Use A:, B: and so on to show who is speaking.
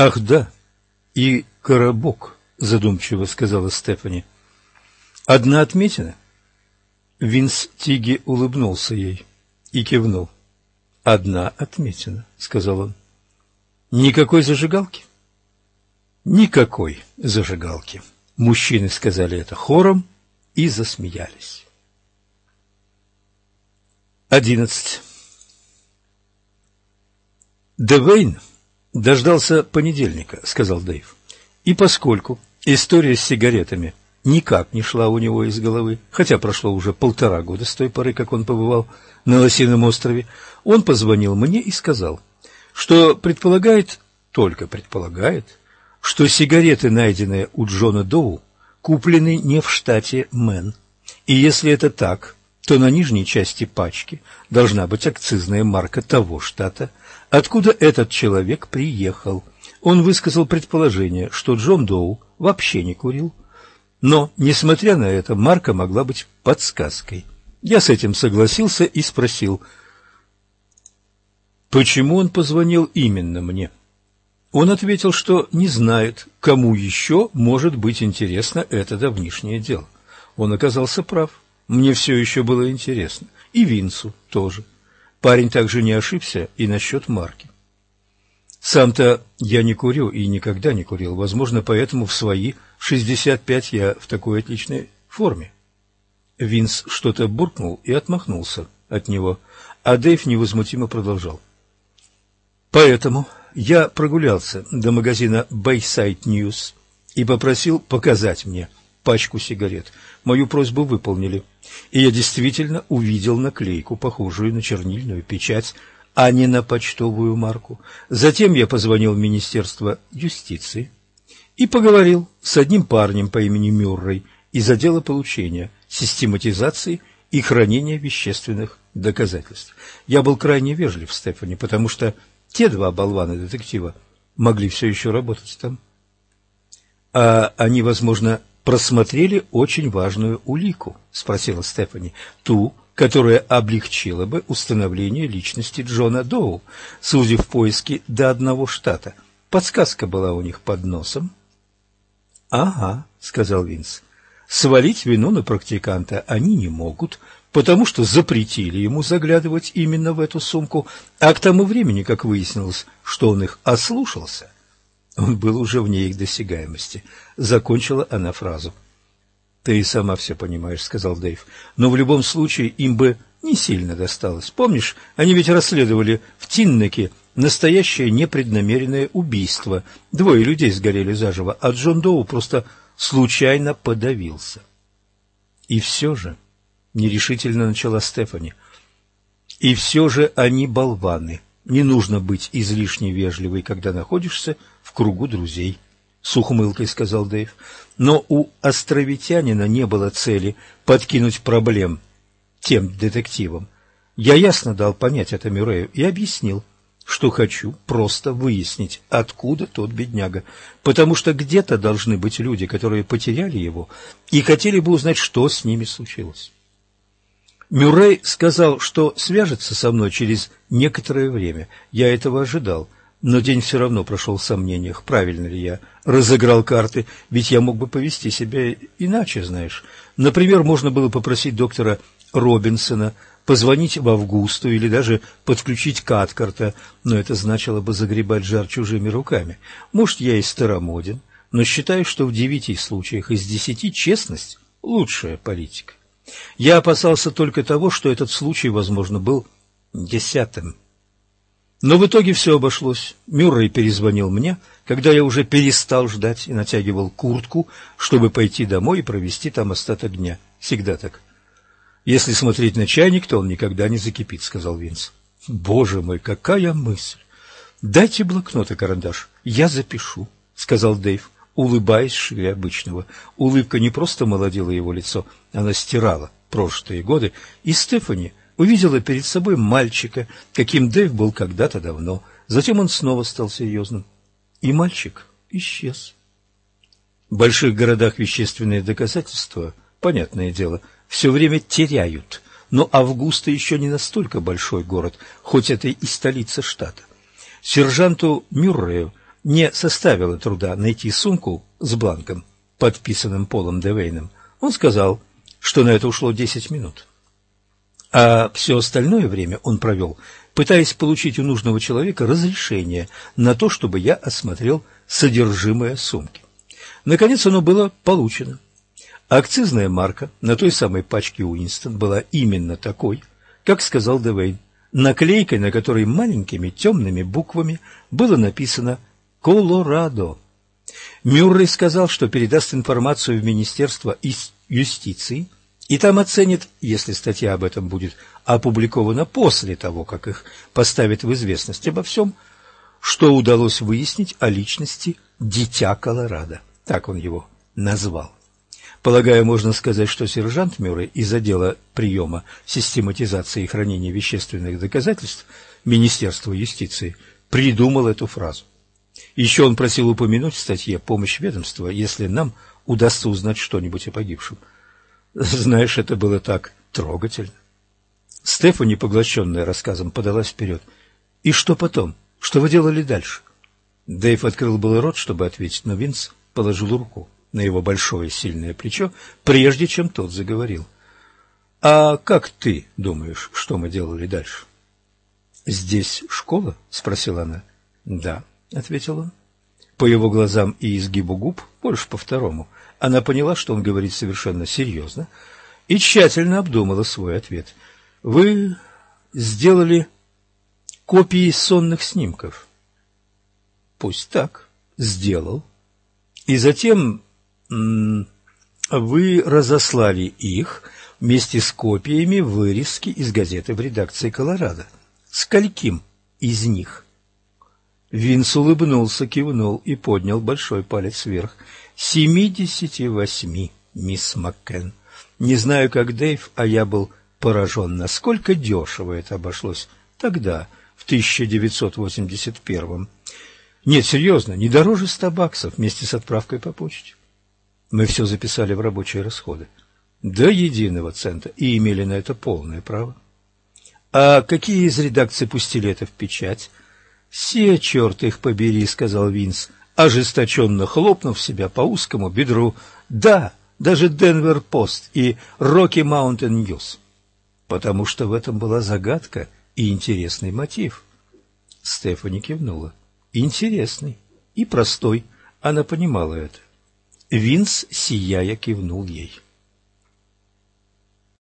A: Ах, да, и коробок, задумчиво сказала Стефани. Одна отметина? Винс Тиги улыбнулся ей и кивнул. Одна отметина, сказал он. Никакой зажигалки? Никакой зажигалки. Мужчины сказали это хором и засмеялись. Одиннадцать. Девейн дождался понедельника, сказал Дэйв. И поскольку история с сигаретами никак не шла у него из головы, хотя прошло уже полтора года с той поры, как он побывал на Лосином острове, он позвонил мне и сказал, что предполагает, только предполагает, что сигареты, найденные у Джона Доу, куплены не в штате Мэн. И если это так, то на нижней части пачки должна быть акцизная марка того штата, откуда этот человек приехал. Он высказал предположение, что Джон Доу вообще не курил. Но, несмотря на это, марка могла быть подсказкой. Я с этим согласился и спросил, почему он позвонил именно мне. Он ответил, что не знает, кому еще может быть интересно это давнишнее дело. Он оказался прав. Мне все еще было интересно. И Винсу тоже. Парень также не ошибся и насчет марки. Сам-то я не курю и никогда не курил. Возможно, поэтому в свои шестьдесят пять я в такой отличной форме. Винс что-то буркнул и отмахнулся от него, а Дэйв невозмутимо продолжал. Поэтому я прогулялся до магазина Bayside News и попросил показать мне пачку сигарет. Мою просьбу выполнили, и я действительно увидел наклейку, похожую на чернильную печать, а не на почтовую марку. Затем я позвонил в Министерство юстиции и поговорил с одним парнем по имени Мюррей из отдела получения, систематизации и хранения вещественных доказательств. Я был крайне вежлив, Стефани, потому что те два болвана-детектива могли все еще работать там. А они, возможно, просмотрели очень важную улику, спросила Стефани, ту, которая облегчила бы установление личности Джона Доу, сузив поиски до одного штата. Подсказка была у них под носом. «Ага», — сказал Винс, — «свалить вину на практиканта они не могут, потому что запретили ему заглядывать именно в эту сумку, а к тому времени, как выяснилось, что он их ослушался, он был уже вне их досягаемости. Закончила она фразу. «Ты и сама все понимаешь», — сказал Дэйв. «Но в любом случае им бы не сильно досталось. Помнишь, они ведь расследовали в Тиннеке настоящее непреднамеренное убийство. Двое людей сгорели заживо, а Джон Доу просто случайно подавился. И все же нерешительно начала Стефани. И все же они болваны. Не нужно быть излишне вежливой, когда находишься в кругу друзей, — с ухмылкой сказал Дэйв. Но у островитянина не было цели подкинуть проблем тем детективам. Я ясно дал понять это Мюррею и объяснил, что хочу просто выяснить, откуда тот бедняга, потому что где-то должны быть люди, которые потеряли его и хотели бы узнать, что с ними случилось. Мюррей сказал, что свяжется со мной через некоторое время. Я этого ожидал, но день все равно прошел в сомнениях, правильно ли я разыграл карты, ведь я мог бы повести себя иначе, знаешь. Например, можно было попросить доктора Робинсона позвонить в Августу или даже подключить Каткарта, но это значило бы загребать жар чужими руками. Может, я и старомоден, но считаю, что в девяти случаях из десяти честность – лучшая политика. Я опасался только того, что этот случай, возможно, был десятым. Но в итоге все обошлось. Мюррей перезвонил мне, когда я уже перестал ждать и натягивал куртку, чтобы пойти домой и провести там остаток дня. Всегда так. Если смотреть на чайник, то он никогда не закипит, сказал Винс. Боже мой, какая мысль! Дайте блокнот и карандаш, я запишу, сказал Дэйв улыбаясь шире обычного. Улыбка не просто молодила его лицо, она стирала прошлые годы, и Стефани увидела перед собой мальчика, каким Дэйв был когда-то давно. Затем он снова стал серьезным, и мальчик исчез. В больших городах вещественные доказательства, понятное дело, все время теряют, но Августа еще не настолько большой город, хоть это и столица штата. Сержанту Мюррею не составило труда найти сумку с бланком, подписанным Полом Девейном, он сказал, что на это ушло десять минут. А все остальное время он провел, пытаясь получить у нужного человека разрешение на то, чтобы я осмотрел содержимое сумки. Наконец оно было получено. Акцизная марка на той самой пачке Уинстон была именно такой, как сказал Девейн, наклейкой, на которой маленькими темными буквами было написано «Колорадо». Мюррей сказал, что передаст информацию в Министерство юстиции, и там оценит, если статья об этом будет опубликована после того, как их поставят в известность обо всем, что удалось выяснить о личности «Дитя Колорадо». Так он его назвал. Полагаю, можно сказать, что сержант Мюррей из отдела приема, систематизации и хранения вещественных доказательств Министерства юстиции придумал эту фразу. Еще он просил упомянуть в статье «Помощь ведомства», если нам удастся узнать что-нибудь о погибшем. Знаешь, это было так трогательно. Стефани, поглощенная рассказом, подалась вперед. «И что потом? Что вы делали дальше?» Дэйв открыл был рот, чтобы ответить, но Винс положил руку на его большое сильное плечо, прежде чем тот заговорил. «А как ты думаешь, что мы делали дальше?» «Здесь школа?» — спросила она. «Да», — ответил он. По его глазам и изгибу губ, больше по второму, она поняла, что он говорит совершенно серьезно, и тщательно обдумала свой ответ. «Вы сделали копии сонных снимков?» «Пусть так. Сделал. И затем вы разослали их вместе с копиями вырезки из газеты в редакции «Колорадо». Скольким из них? Винс улыбнулся, кивнул и поднял большой палец вверх. «Семидесяти восьми, мисс Маккен. Не знаю, как Дэйв, а я был поражен, насколько дешево это обошлось тогда, в 1981-м. Нет, серьезно, не дороже ста баксов вместе с отправкой по почте. Мы все записали в рабочие расходы. До единого цента и имели на это полное право. А какие из редакций пустили это в печать? Все, черт их побери, сказал Винс, ожесточенно хлопнув себя по узкому бедру. Да, даже Денвер Пост и Рокки Маунтин Ньюс. Потому что в этом была загадка и интересный мотив. Стефани кивнула. Интересный и простой. Она понимала это. Винс, сияя, кивнул ей.